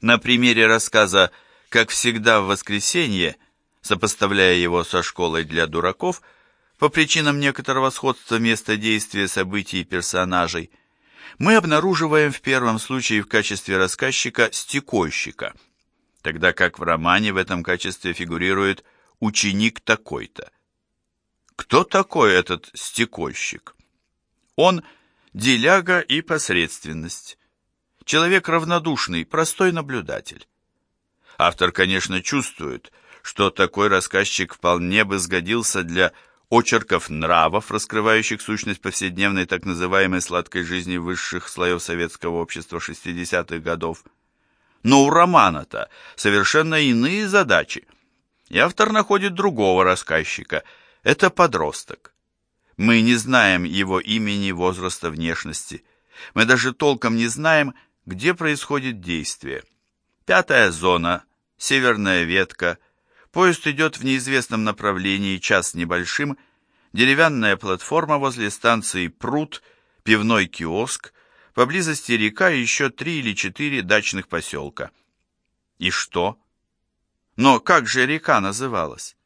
На примере рассказа «Как всегда в воскресенье», сопоставляя его со школой для дураков, по причинам некоторого сходства места действия событий и персонажей, мы обнаруживаем в первом случае в качестве рассказчика стекольщика, тогда как в романе в этом качестве фигурирует ученик такой-то. Кто такой этот стекольщик? Он деляга и посредственность. Человек равнодушный, простой наблюдатель. Автор, конечно, чувствует, что такой рассказчик вполне бы сгодился для очерков нравов, раскрывающих сущность повседневной так называемой сладкой жизни высших слоев советского общества 60-х годов. Но у романа-то совершенно иные задачи. И автор находит другого рассказчика. Это подросток. Мы не знаем его имени, возраста, внешности. Мы даже толком не знаем, где происходит действие. Пятая зона, северная ветка, поезд идет в неизвестном направлении, час небольшим, деревянная платформа возле станции пруд, пивной киоск, поблизости река и еще три или четыре дачных поселка. И что? Но как же река называлась?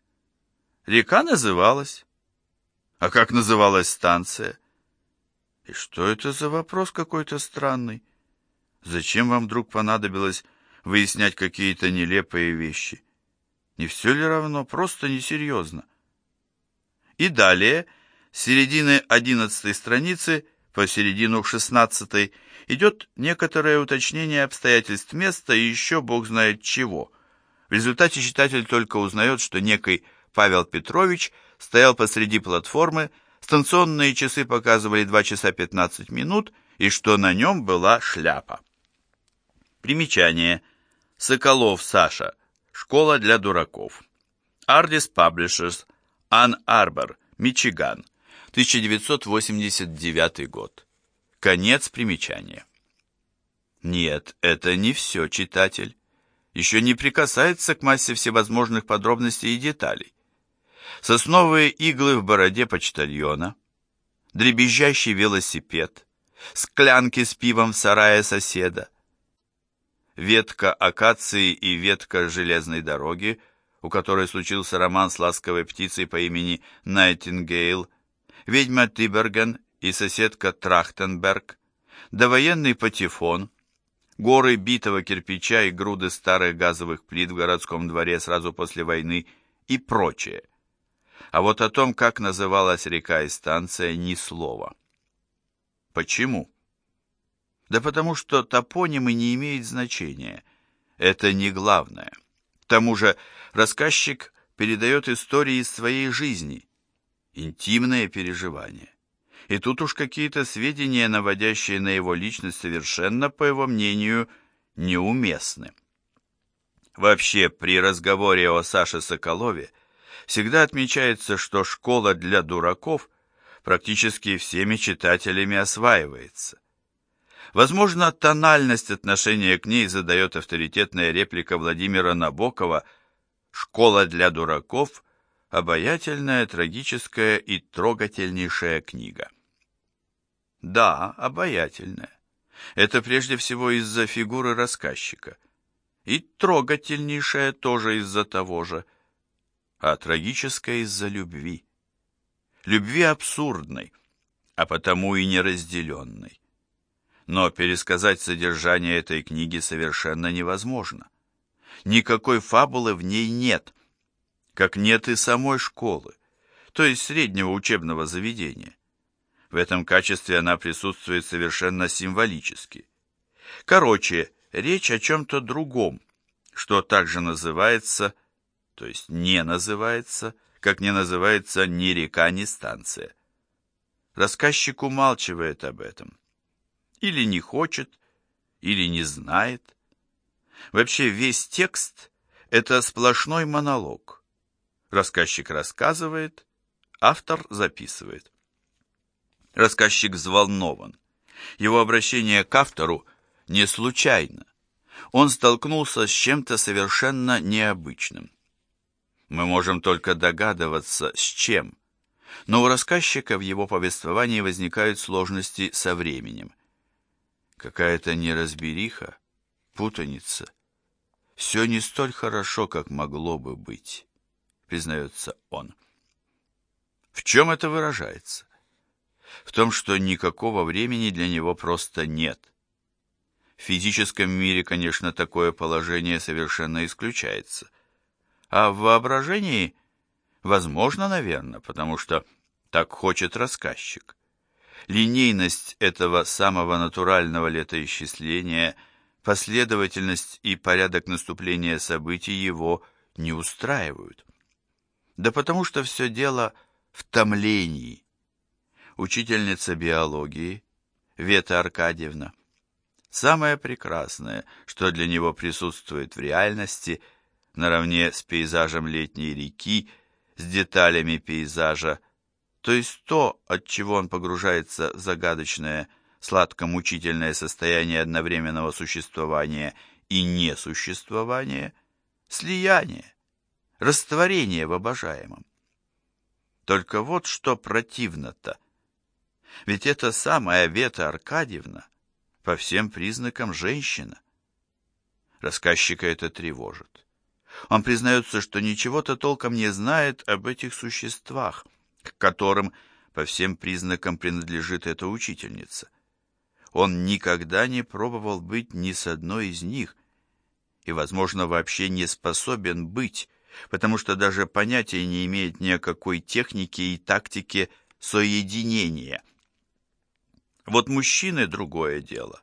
Река называлась. А как называлась станция? И что это за вопрос какой-то странный? Зачем вам вдруг понадобилось выяснять какие-то нелепые вещи? Не все ли равно? Просто несерьезно. И далее, с середины одиннадцатой страницы по середину шестнадцатой, идет некоторое уточнение обстоятельств места и еще бог знает чего. В результате читатель только узнает, что некий Павел Петрович стоял посреди платформы, станционные часы показывали 2 часа 15 минут, и что на нем была шляпа. Примечание. Соколов Саша. Школа для дураков. Ardis Publishers. Ан Арбор. Мичиган. 1989 год. Конец примечания. Нет, это не все, читатель. Еще не прикасается к массе всевозможных подробностей и деталей. Сосновые иглы в бороде почтальона, дребезжащий велосипед, склянки с пивом в сарае соседа, ветка акации и ветка железной дороги, у которой случился роман с ласковой птицей по имени Найтингейл, ведьма Тиберген и соседка Трахтенберг, довоенный патефон, горы битого кирпича и груды старых газовых плит в городском дворе сразу после войны и прочее. А вот о том, как называлась река и станция, ни слова. Почему? Да потому что топонимы не имеют значения. Это не главное. К тому же рассказчик передает истории из своей жизни, интимные переживания. И тут уж какие-то сведения, наводящие на его личность, совершенно, по его мнению, неуместны. Вообще, при разговоре о Саше Соколове всегда отмечается, что школа для дураков практически всеми читателями осваивается. Возможно, тональность отношения к ней задает авторитетная реплика Владимира Набокова «Школа для дураков» – обаятельная, трагическая и трогательнейшая книга. Да, обаятельная. Это прежде всего из-за фигуры рассказчика. И трогательнейшая тоже из-за того же, а трагическая из-за любви. Любви абсурдной, а потому и неразделенной но пересказать содержание этой книги совершенно невозможно. Никакой фабулы в ней нет, как нет и самой школы, то есть среднего учебного заведения. В этом качестве она присутствует совершенно символически. Короче, речь о чем-то другом, что также называется, то есть не называется, как не называется ни река, ни станция. Рассказчик умалчивает об этом или не хочет, или не знает. Вообще весь текст – это сплошной монолог. Рассказчик рассказывает, автор записывает. Рассказчик взволнован. Его обращение к автору не случайно. Он столкнулся с чем-то совершенно необычным. Мы можем только догадываться, с чем. Но у рассказчика в его повествовании возникают сложности со временем. Какая-то неразбериха, путаница, все не столь хорошо, как могло бы быть, признается он. В чем это выражается? В том, что никакого времени для него просто нет. В физическом мире, конечно, такое положение совершенно исключается. А в воображении возможно, наверное, потому что так хочет рассказчик. Линейность этого самого натурального летоисчисления, последовательность и порядок наступления событий его не устраивают. Да потому что все дело в томлении. Учительница биологии Вета Аркадьевна Самое прекрасное, что для него присутствует в реальности, наравне с пейзажем летней реки, с деталями пейзажа, то есть то, от чего он погружается в загадочное, сладко-мучительное состояние одновременного существования и несуществования, слияние, растворение в обожаемом. Только вот что противно-то. Ведь это самая Вета Аркадьевна по всем признакам женщина. Рассказчика это тревожит. Он признается, что ничего-то толком не знает об этих существах, к которым по всем признакам принадлежит эта учительница. Он никогда не пробовал быть ни с одной из них и, возможно, вообще не способен быть, потому что даже понятия не имеет ни о какой технике и тактике соединения. Вот мужчины другое дело.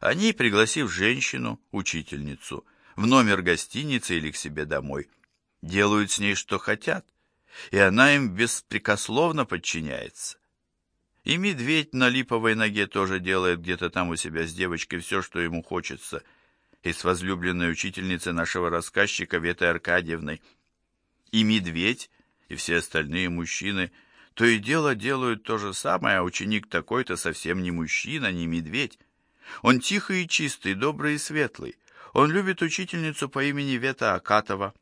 Они, пригласив женщину, учительницу, в номер гостиницы или к себе домой, делают с ней что хотят, и она им беспрекословно подчиняется. И медведь на липовой ноге тоже делает где-то там у себя с девочкой все, что ему хочется, и с возлюбленной учительницей нашего рассказчика Ветой Аркадьевной. И медведь, и все остальные мужчины – то и дело делают то же самое, а ученик такой-то совсем не мужчина, не медведь. Он тихий и чистый, добрый и светлый. Он любит учительницу по имени Вета Акатова.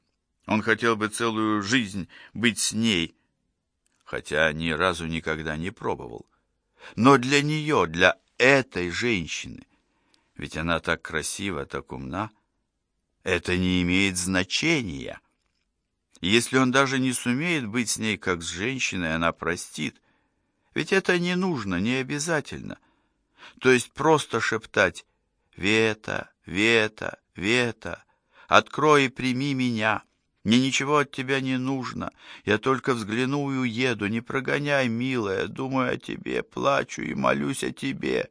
Он хотел бы целую жизнь быть с ней, хотя ни разу никогда не пробовал. Но для нее, для этой женщины, ведь она так красива, так умна, это не имеет значения. Если он даже не сумеет быть с ней как с женщиной, она простит. Ведь это не нужно, не обязательно. То есть просто шептать «Вета, Вета, Вета, открой и прими меня». Мне ничего от тебя не нужно. Я только взгляну и уеду. Не прогоняй, милая. Думаю о тебе, плачу и молюсь о тебе.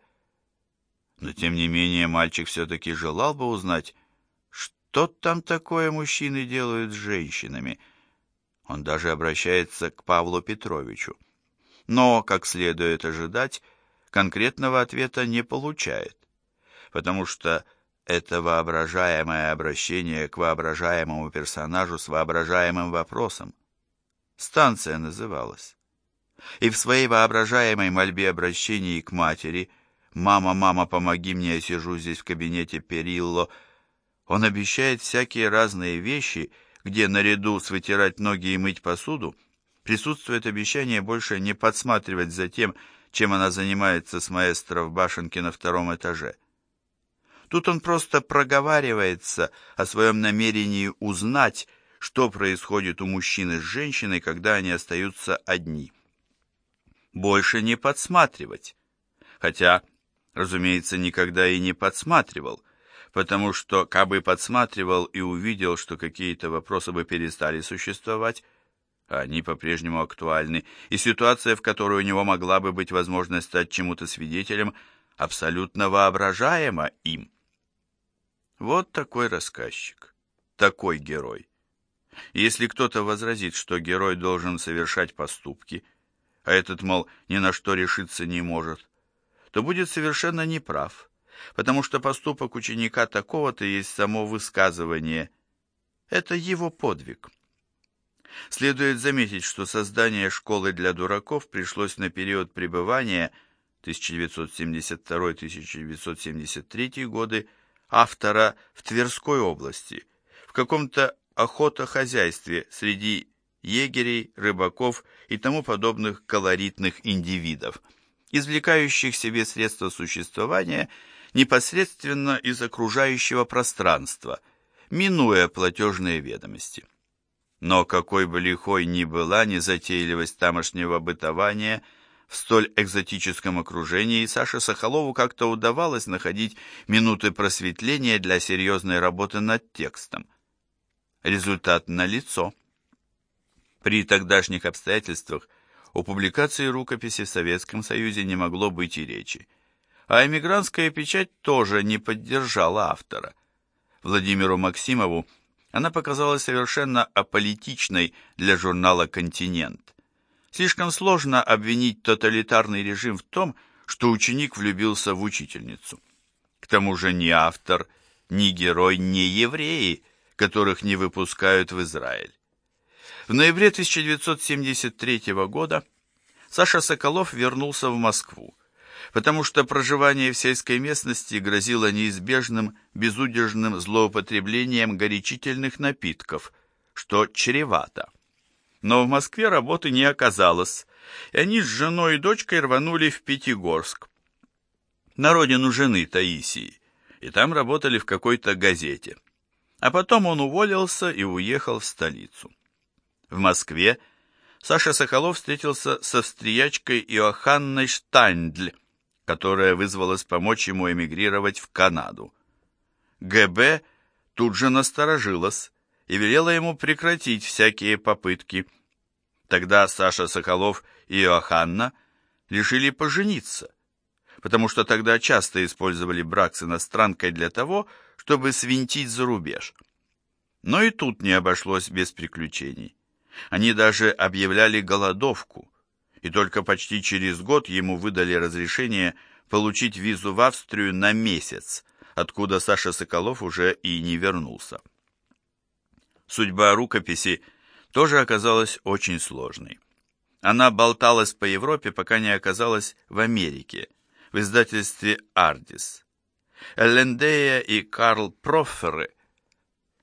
Но, тем не менее, мальчик все-таки желал бы узнать, что там такое мужчины делают с женщинами. Он даже обращается к Павлу Петровичу. Но, как следует ожидать, конкретного ответа не получает, потому что это воображаемое обращение к воображаемому персонажу с воображаемым вопросом. Станция называлась. И в своей воображаемой мольбе обращении к матери «Мама, мама, помоги мне, я сижу здесь в кабинете Перилло», он обещает всякие разные вещи, где наряду с вытирать ноги и мыть посуду присутствует обещание больше не подсматривать за тем, чем она занимается с маэстро в башенке на втором этаже. Тут он просто проговаривается о своем намерении узнать, что происходит у мужчины с женщиной, когда они остаются одни. Больше не подсматривать. Хотя, разумеется, никогда и не подсматривал, потому что, кабы подсматривал и увидел, что какие-то вопросы бы перестали существовать, они по-прежнему актуальны, и ситуация, в которой у него могла бы быть возможность стать чему-то свидетелем, абсолютно воображаема им. Вот такой рассказчик, такой герой. Если кто-то возразит, что герой должен совершать поступки, а этот, мол, ни на что решиться не может, то будет совершенно неправ, потому что поступок ученика такого-то есть само высказывание. Это его подвиг. Следует заметить, что создание школы для дураков пришлось на период пребывания 1972-1973 годы автора в Тверской области, в каком-то охотохозяйстве среди егерей, рыбаков и тому подобных колоритных индивидов, извлекающих себе средства существования непосредственно из окружающего пространства – минуя платежные ведомости. Но какой бы лихой ни была незатейливость тамошнего бытования в столь экзотическом окружении, Саше Соколову как-то удавалось находить минуты просветления для серьезной работы над текстом. Результат налицо. При тогдашних обстоятельствах о публикации рукописи в Советском Союзе не могло быть и речи. А эмигрантская печать тоже не поддержала автора. Владимиру Максимову она показалась совершенно аполитичной для журнала «Континент». Слишком сложно обвинить тоталитарный режим в том, что ученик влюбился в учительницу. К тому же ни автор, ни герой, ни евреи, которых не выпускают в Израиль. В ноябре 1973 года Саша Соколов вернулся в Москву, потому что проживание в сельской местности грозило неизбежным безудержным злоупотреблением горячительных напитков, что чревато. Но в Москве работы не оказалось, и они с женой и дочкой рванули в Пятигорск, на родину жены Таисии, и там работали в какой-то газете. А потом он уволился и уехал в столицу. В Москве Саша Соколов встретился с австриячкой Иоханной Штайндль, которая вызвалась помочь ему эмигрировать в Канаду. ГБ тут же насторожилась и велела ему прекратить всякие попытки. Тогда Саша Соколов и Иоханна решили пожениться, потому что тогда часто использовали брак с иностранкой для того, чтобы свинтить за рубеж. Но и тут не обошлось без приключений. Они даже объявляли голодовку, и только почти через год ему выдали разрешение получить визу в Австрию на месяц, откуда Саша Соколов уже и не вернулся. Судьба рукописи тоже оказалась очень сложной. Она болталась по Европе, пока не оказалась в Америке, в издательстве «Ардис». Эллендея и Карл Профферы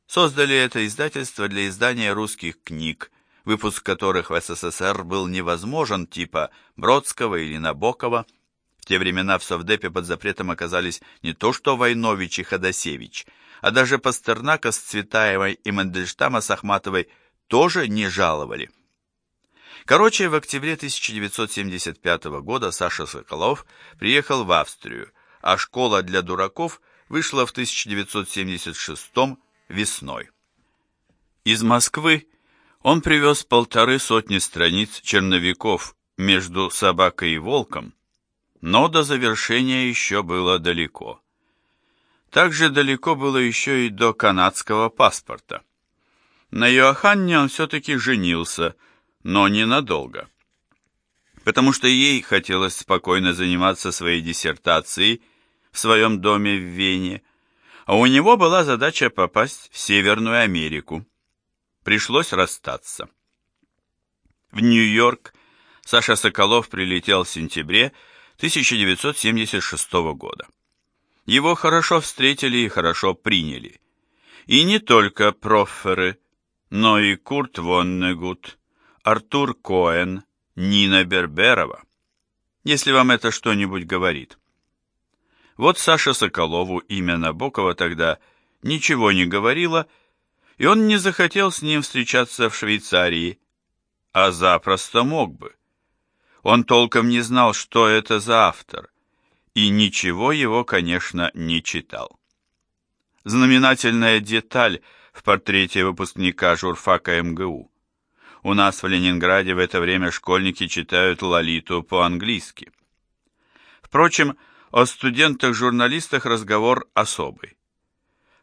создали это издательство для издания русских книг, выпуск которых в СССР был невозможен, типа Бродского или Набокова. В те времена в Совдепе под запретом оказались не то что Войнович и Ходосевич, а даже Пастернака с Цветаевой и Мандельштама с Ахматовой тоже не жаловали. Короче, в октябре 1975 года Саша Соколов приехал в Австрию, а «Школа для дураков» вышла в 1976 весной. Из Москвы он привез полторы сотни страниц черновиков между «Собакой и волком», но до завершения еще было далеко. Также далеко было еще и до канадского паспорта. На Йоаханне он все-таки женился, но ненадолго. Потому что ей хотелось спокойно заниматься своей диссертацией в своем доме в Вене, а у него была задача попасть в Северную Америку пришлось расстаться. В Нью-Йорк Саша Соколов прилетел в сентябре 1976 года. Его хорошо встретили и хорошо приняли. И не только проферы, но и Курт Воннегут, Артур Коэн, Нина Берберова, если вам это что-нибудь говорит. Вот Саша Соколову имя Набокова тогда ничего не говорила, и он не захотел с ним встречаться в Швейцарии, а запросто мог бы. Он толком не знал, что это за автор, и ничего его, конечно, не читал. Знаменательная деталь в портрете выпускника журфака МГУ. У нас в Ленинграде в это время школьники читают Лолиту по-английски. Впрочем, о студентах-журналистах разговор особый.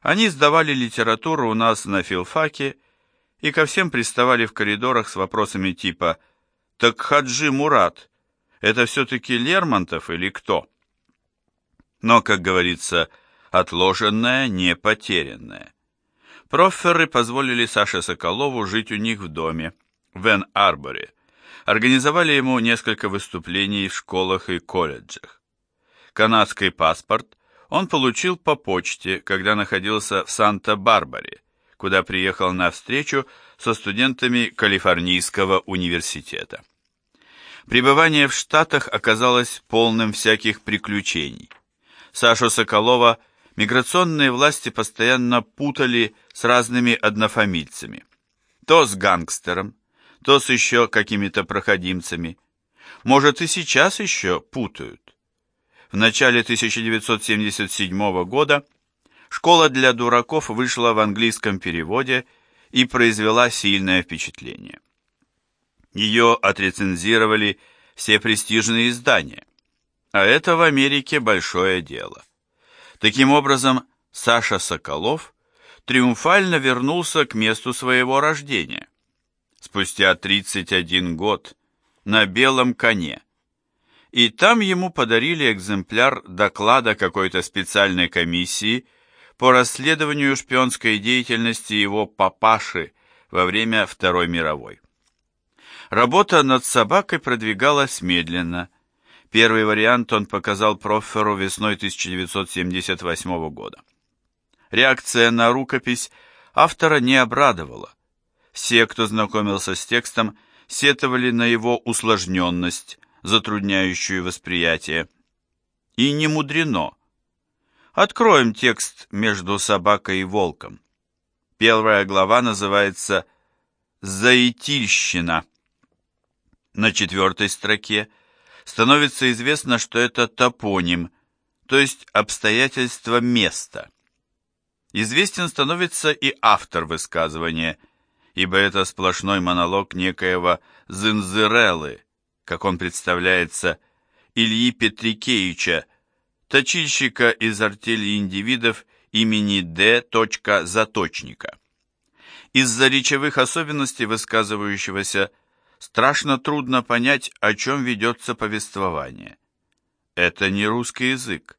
Они сдавали литературу у нас на филфаке и ко всем приставали в коридорах с вопросами типа «Так Хаджи Мурат, это все-таки Лермонтов или кто?» Но, как говорится, отложенное не потерянное. Проферы позволили Саше Соколову жить у них в доме, в Эн-Арборе, организовали ему несколько выступлений в школах и колледжах. Канадский паспорт он получил по почте, когда находился в Санта-Барбаре, куда приехал на встречу со студентами Калифорнийского университета. Пребывание в Штатах оказалось полным всяких приключений. Сашу Соколова миграционные власти постоянно путали с разными однофамильцами. То с гангстером, то с еще какими-то проходимцами. Может, и сейчас еще путают. В начале 1977 года «Школа для дураков» вышла в английском переводе и произвела сильное впечатление. Ее отрецензировали все престижные издания, а это в Америке большое дело. Таким образом, Саша Соколов триумфально вернулся к месту своего рождения. Спустя 31 год на белом коне. И там ему подарили экземпляр доклада какой-то специальной комиссии по расследованию шпионской деятельности его папаши во время Второй мировой. Работа над собакой продвигалась медленно. Первый вариант он показал Проферу весной 1978 года. Реакция на рукопись автора не обрадовала. Все, кто знакомился с текстом, сетовали на его усложненность, затрудняющую восприятие. И не мудрено. Откроем текст между собакой и волком. Первая глава называется «Заитильщина». На четвертой строке становится известно, что это топоним, то есть обстоятельство места. Известен становится и автор высказывания, ибо это сплошной монолог некоего Зинзереллы, как он представляется, Ильи Петрикеевича, точильщика из артели индивидов имени Д. Заточника. Из-за речевых особенностей высказывающегося страшно трудно понять, о чем ведется повествование. Это не русский язык,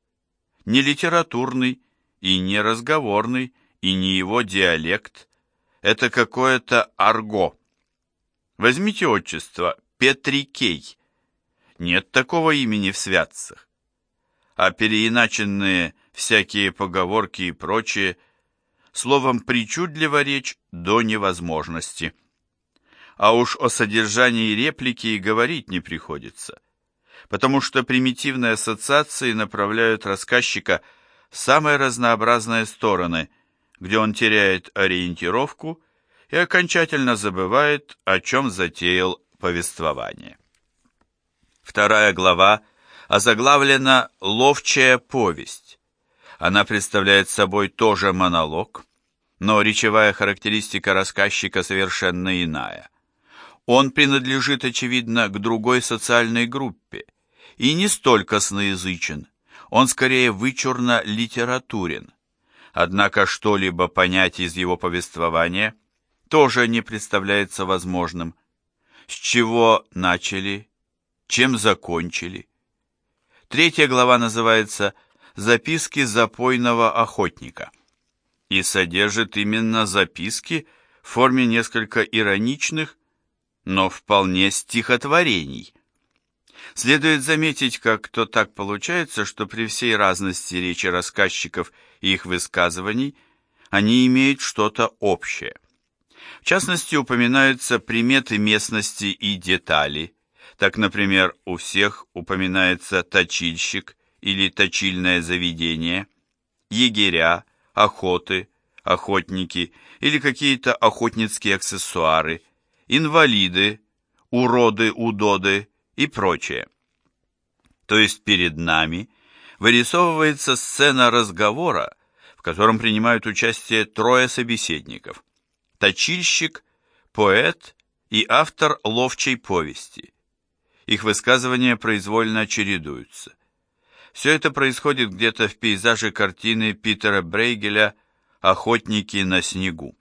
не литературный и не разговорный, и не его диалект. Это какое-то арго. Возьмите отчество Петрикей. Нет такого имени в святцах. А переиначенные всякие поговорки и прочее, словом, причудливо речь до невозможности. А уж о содержании реплики и говорить не приходится, потому что примитивные ассоциации направляют рассказчика в самые разнообразные стороны, где он теряет ориентировку и окончательно забывает, о чем затеял повествование. Вторая глава озаглавлена «Ловчая повесть». Она представляет собой тоже монолог, но речевая характеристика рассказчика совершенно иная. Он принадлежит, очевидно, к другой социальной группе и не столько сноязычен, он скорее вычурно литературен. Однако что-либо понять из его повествования тоже не представляется возможным – с чего начали, чем закончили. Третья глава называется «Записки запойного охотника» и содержит именно записки в форме несколько ироничных, но вполне стихотворений. Следует заметить, как то так получается, что при всей разности речи рассказчиков и их высказываний они имеют что-то общее – в частности, упоминаются приметы местности и детали. Так, например, у всех упоминается точильщик или точильное заведение, егеря, охоты, охотники или какие-то охотницкие аксессуары, инвалиды, уроды, удоды и прочее. То есть перед нами вырисовывается сцена разговора, в котором принимают участие трое собеседников точильщик, поэт и автор ловчей повести. Их высказывания произвольно чередуются. Все это происходит где-то в пейзаже картины Питера Брейгеля «Охотники на снегу».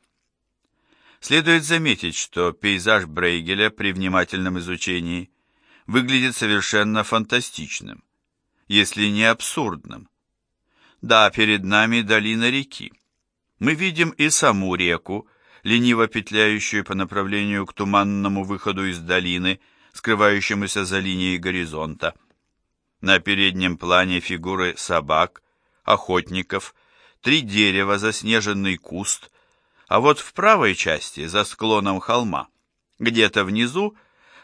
Следует заметить, что пейзаж Брейгеля при внимательном изучении выглядит совершенно фантастичным, если не абсурдным. Да, перед нами долина реки. Мы видим и саму реку, лениво петляющую по направлению к туманному выходу из долины, скрывающемуся за линией горизонта. На переднем плане фигуры собак, охотников, три дерева, заснеженный куст, а вот в правой части, за склоном холма, где-то внизу,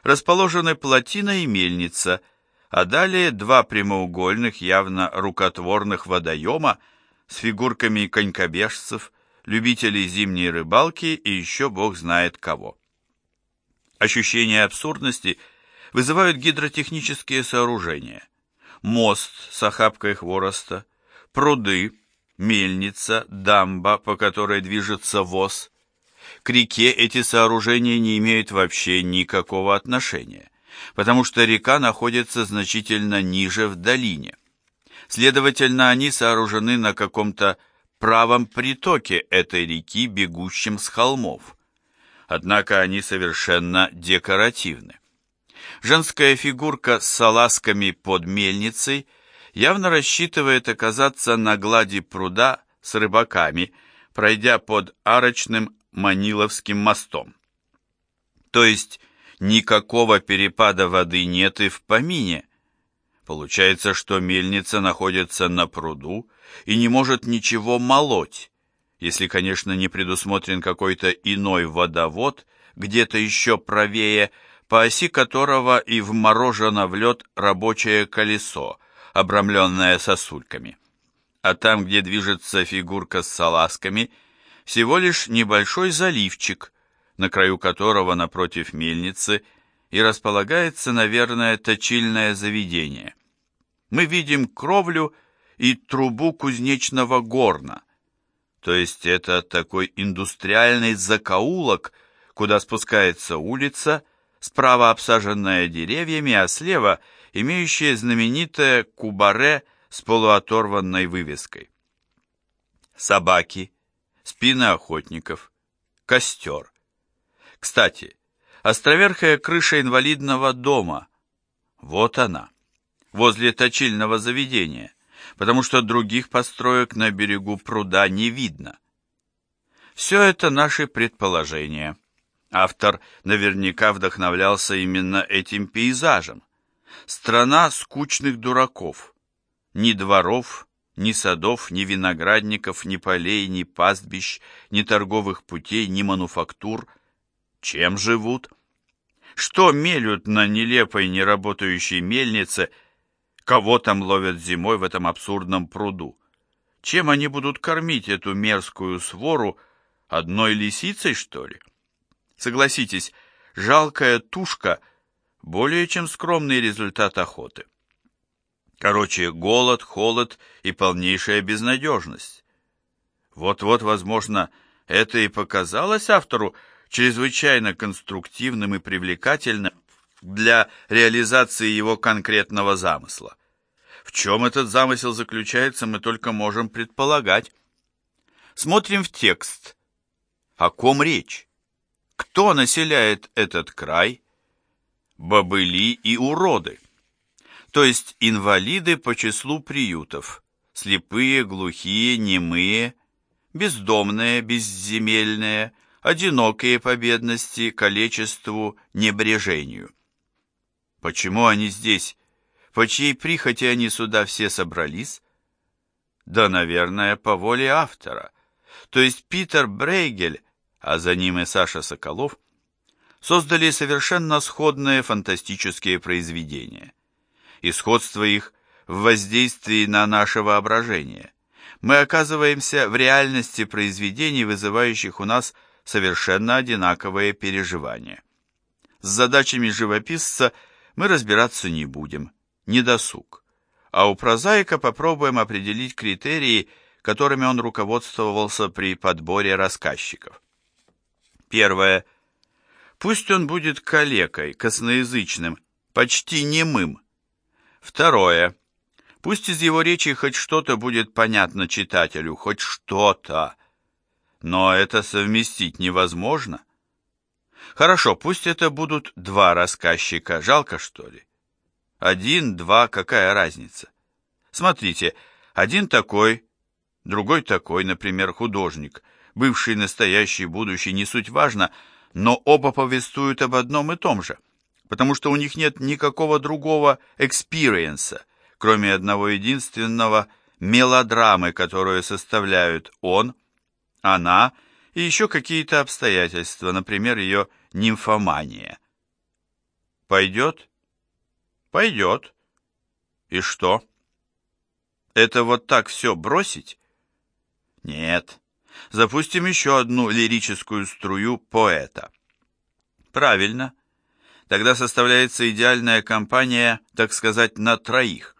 расположены плотина и мельница, а далее два прямоугольных, явно рукотворных водоема, с фигурками конькобежцев, любителей зимней рыбалки и еще бог знает кого. Ощущение абсурдности вызывают гидротехнические сооружения. Мост с охапкой хвороста, пруды, мельница, дамба, по которой движется воз. К реке эти сооружения не имеют вообще никакого отношения, потому что река находится значительно ниже в долине. Следовательно, они сооружены на каком-то правом притоке этой реки, бегущем с холмов. Однако они совершенно декоративны. Женская фигурка с салазками под мельницей явно рассчитывает оказаться на глади пруда с рыбаками, пройдя под арочным Маниловским мостом. То есть никакого перепада воды нет и в помине. Получается, что мельница находится на пруду и не может ничего молоть, если, конечно, не предусмотрен какой-то иной водовод, где-то еще правее, по оси которого и вморожено в лед рабочее колесо, обрамленное сосульками. А там, где движется фигурка с салазками, всего лишь небольшой заливчик, на краю которого напротив мельницы и располагается, наверное, точильное заведение. Мы видим кровлю и трубу кузнечного горна, то есть это такой индустриальный закоулок, куда спускается улица, справа обсаженная деревьями, а слева имеющая знаменитое кубаре с полуоторванной вывеской. Собаки, спины охотников, костер. Кстати, островерхая крыша инвалидного дома. Вот она, возле точильного заведения, потому что других построек на берегу пруда не видно. Все это наши предположения. Автор наверняка вдохновлялся именно этим пейзажем. Страна скучных дураков. Ни дворов, ни садов, ни виноградников, ни полей, ни пастбищ, ни торговых путей, ни мануфактур. Чем живут? Что мелют на нелепой неработающей мельнице, кого там ловят зимой в этом абсурдном пруду? Чем они будут кормить эту мерзкую свору, одной лисицей, что ли? Согласитесь, жалкая тушка – более чем скромный результат охоты. Короче, голод, холод и полнейшая безнадежность. Вот-вот, возможно, это и показалось автору чрезвычайно конструктивным и привлекательным для реализации его конкретного замысла. В чем этот замысел заключается, мы только можем предполагать. Смотрим в текст. О ком речь? Кто населяет этот край? Бобыли и уроды то есть инвалиды по числу приютов, слепые, глухие, немые, бездомные, безземельные, одинокие по бедности, калечеству, небрежению. Почему они здесь? По чьей прихоти они сюда все собрались? Да, наверное, по воле автора. То есть Питер Брейгель, а за ним и Саша Соколов, создали совершенно сходные фантастические произведения и сходство их в воздействии на наше воображение. Мы оказываемся в реальности произведений, вызывающих у нас совершенно одинаковые переживания. С задачами живописца мы разбираться не будем, не досуг. А у прозаика попробуем определить критерии, которыми он руководствовался при подборе рассказчиков. Первое. Пусть он будет калекой, косноязычным, почти немым, Второе. Пусть из его речи хоть что-то будет понятно читателю, хоть что-то. Но это совместить невозможно. Хорошо, пусть это будут два рассказчика, жалко что ли? Один, два, какая разница? Смотрите, один такой, другой такой, например, художник, бывший, настоящий, будущий, не суть важно, но оба повествуют об одном и том же – потому что у них нет никакого другого experience а, кроме одного единственного мелодрамы, которую составляют он, она и еще какие-то обстоятельства, например, ее нимфомания. Пойдет? Пойдет. И что? Это вот так все бросить? Нет. Запустим еще одну лирическую струю поэта. Правильно. Тогда составляется идеальная компания, так сказать, на троих.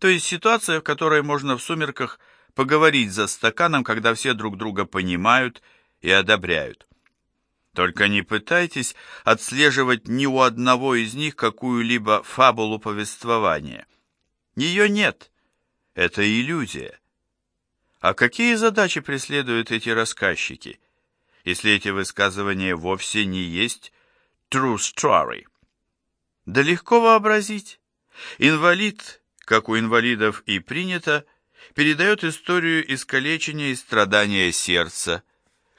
То есть ситуация, в которой можно в сумерках поговорить за стаканом, когда все друг друга понимают и одобряют. Только не пытайтесь отслеживать ни у одного из них какую-либо фабулу повествования. Ее нет. Это иллюзия. А какие задачи преследуют эти рассказчики, если эти высказывания вовсе не есть true story? Да легко вообразить. Инвалид, как у инвалидов и принято, передает историю искалечения и страдания сердца.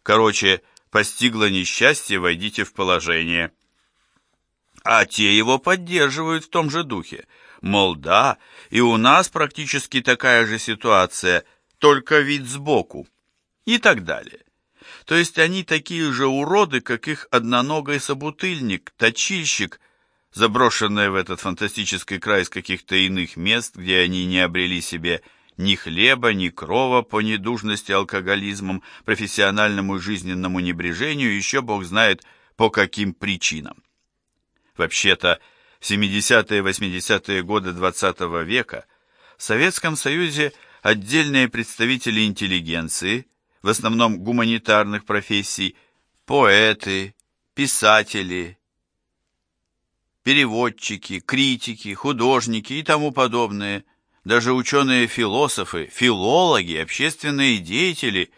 Короче, постигло несчастье, войдите в положение. А те его поддерживают в том же духе. Мол, да, и у нас практически такая же ситуация, только вид сбоку. И так далее. То есть они такие же уроды, как их одноногий собутыльник, точильщик, заброшенные в этот фантастический край из каких-то иных мест, где они не обрели себе ни хлеба, ни крова по недужности алкоголизмом, профессиональному жизненному небрежению, еще бог знает по каким причинам. Вообще-то, в 70-е 80-е годы XX -го века в Советском Союзе отдельные представители интеллигенции, в основном гуманитарных профессий, поэты, писатели, переводчики, критики, художники и тому подобное, даже ученые-философы, филологи, общественные деятели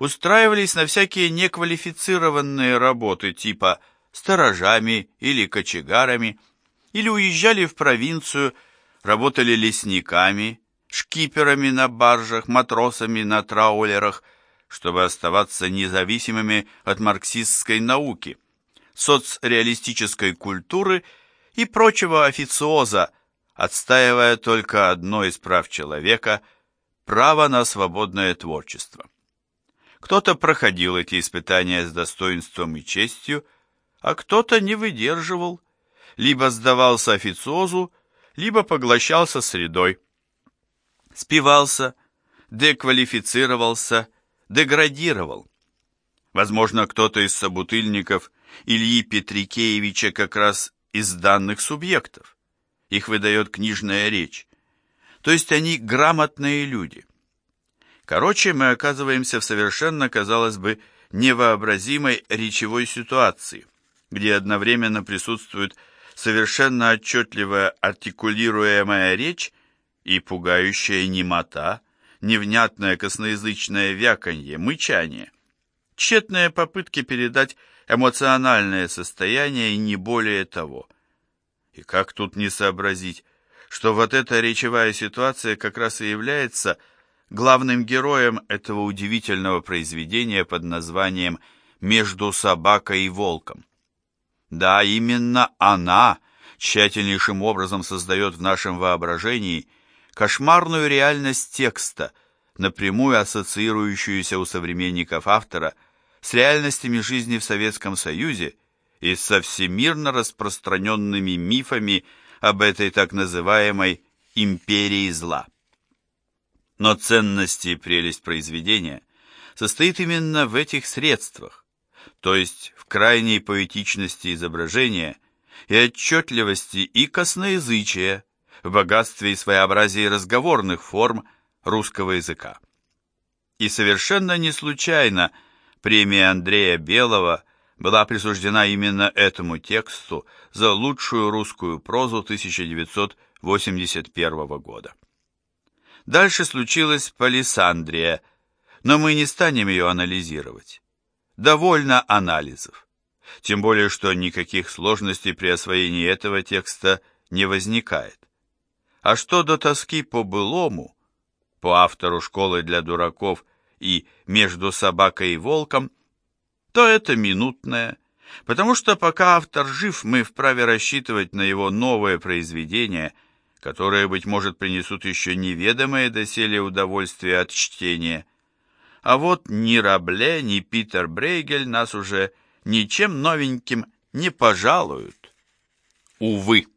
устраивались на всякие неквалифицированные работы типа сторожами или кочегарами, или уезжали в провинцию, работали лесниками, шкиперами на баржах, матросами на траулерах, чтобы оставаться независимыми от марксистской науки, соцреалистической культуры и прочего официоза, отстаивая только одно из прав человека – право на свободное творчество. Кто-то проходил эти испытания с достоинством и честью, а кто-то не выдерживал, либо сдавался официозу, либо поглощался средой спивался, деквалифицировался, деградировал. Возможно, кто-то из собутыльников Ильи Петрикеевича как раз из данных субъектов. Их выдает книжная речь. То есть они грамотные люди. Короче, мы оказываемся в совершенно, казалось бы, невообразимой речевой ситуации, где одновременно присутствует совершенно отчетливая артикулируемая речь и пугающая немота, невнятное косноязычное вяканье, мычание. Тщетные попытки передать эмоциональное состояние и не более того. И как тут не сообразить, что вот эта речевая ситуация как раз и является главным героем этого удивительного произведения под названием «Между собакой и волком». Да, именно она тщательнейшим образом создает в нашем воображении – кошмарную реальность текста, напрямую ассоциирующуюся у современников автора с реальностями жизни в Советском Союзе и со всемирно распространенными мифами об этой так называемой «империи зла». Но ценность и прелесть произведения состоит именно в этих средствах, то есть в крайней поэтичности изображения и отчетливости и косноязычия, в богатстве и своеобразии разговорных форм русского языка. И совершенно не случайно премия Андрея Белого была присуждена именно этому тексту за лучшую русскую прозу 1981 года. Дальше случилась Палисандрия, но мы не станем ее анализировать. Довольно анализов. Тем более, что никаких сложностей при освоении этого текста не возникает. А что до тоски по былому, по автору «Школы для дураков» и «Между собакой и волком», то это минутное, потому что пока автор жив, мы вправе рассчитывать на его новое произведение, которое, быть может, принесут еще неведомое доселе удовольствие от чтения. А вот ни Рабле, ни Питер Брейгель нас уже ничем новеньким не пожалуют. Увы.